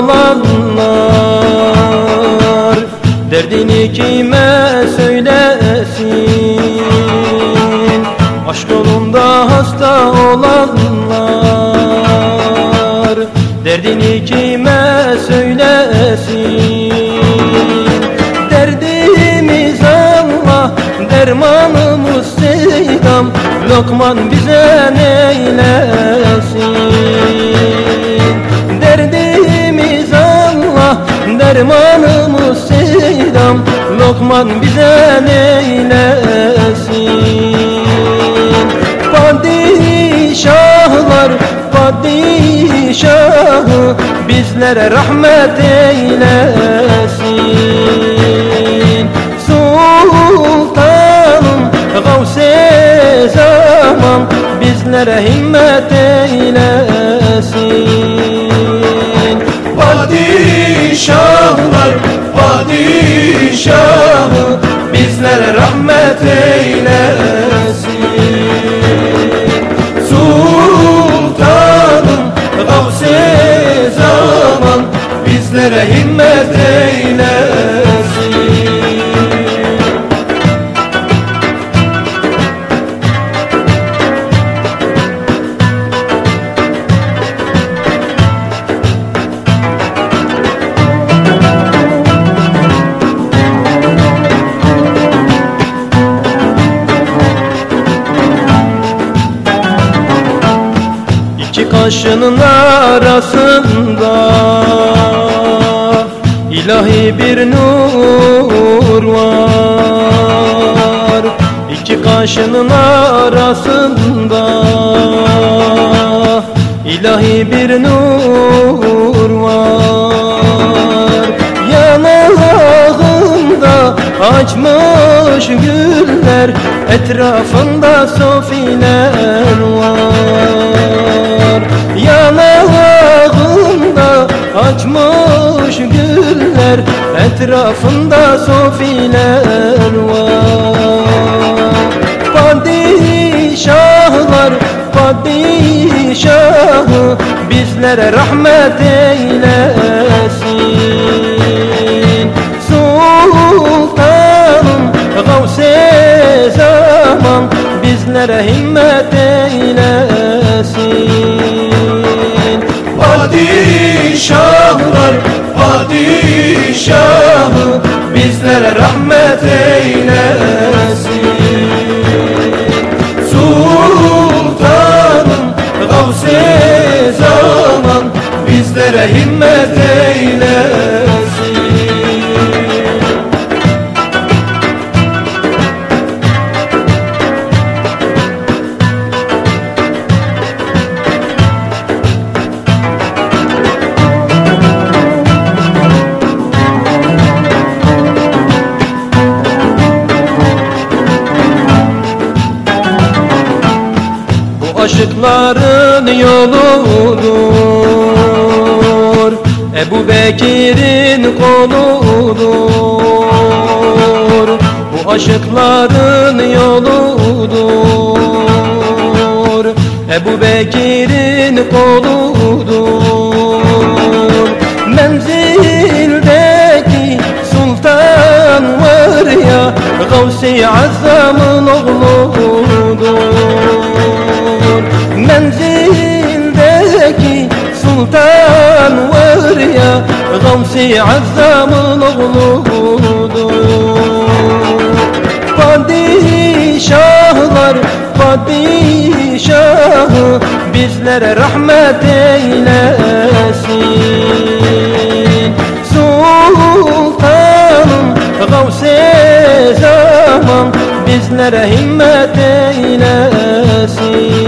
olanlar Derdini kime söylesin? Aşk yolunda hasta olanlar Derdini kime söylesin? Derdimiz Allah dermanımız Seydam Lokman bize neyle Dermanımız seydam Lokman bize neylesin? Padişahlar padişahı Bizlere rahmet eylesin. Sultanım Gavse zaman Bizlere himmet eylesin padişahı Bizlere rahmet eylesin İki kaşının arasında ilahi bir nur var. İki kaşının arasında ilahi bir nur var. Yanağında açmış güller Etrafında sofiler var güller Etrafında sofiler var. Padişahlar padişahı Bizlere rahmet eylesin. Sultanım Gavse zaman Bizlere himmet eylesin Padişahlar padişahı Bizlere rahmet eylesin aşıkların yoludur Ebu Bekir'in koludur Bu aşıkların yoludur Ebu Bekir'in koludur Menzildeki sultan var ya Gavsi Azam'ın oğludur Hepsi Azam'ın oğludur. Padişahlar Padişahı Bizlere rahmet eylesin. Sultanım Gavse zaman Bizlere himmet eylesin.